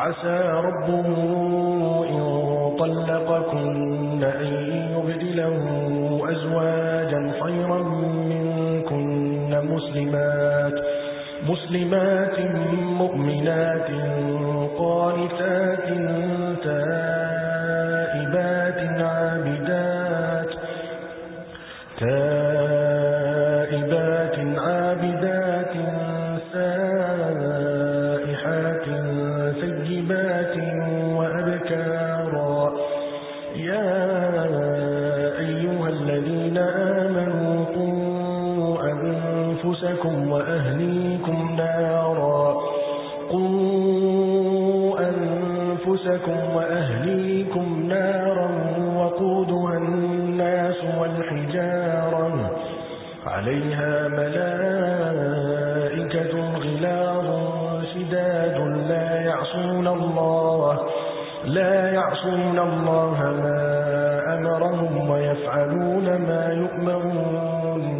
عسى ربه إن طلقكن أن يبدله أزواجا خيرا منكن مسلمات مسلمات مؤمنات قانتات تائبات أنفسكم وأهليكم نارا. قوا أنفسكم وأهليكم نارا وقودها الناس والحجارة. عليها ملائكة غلاظ شداد لا يعصون الله لا يعصون الله ما أمرهم ويفعلون ما يؤمرون.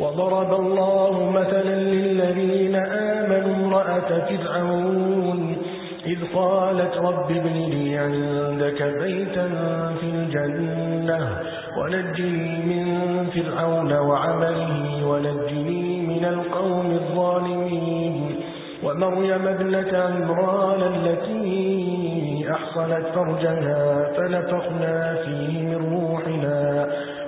وضرب الله مثلا للذين آمنوا امرأة فرعون إذ قالت رب ابن لي عندك بيتا في الجنة ونجني من فرعون وعمله ونجني من القوم الظالمين ومريم ابنة عمران التي أحصنت فرجها فنفخنا فيه من روحنا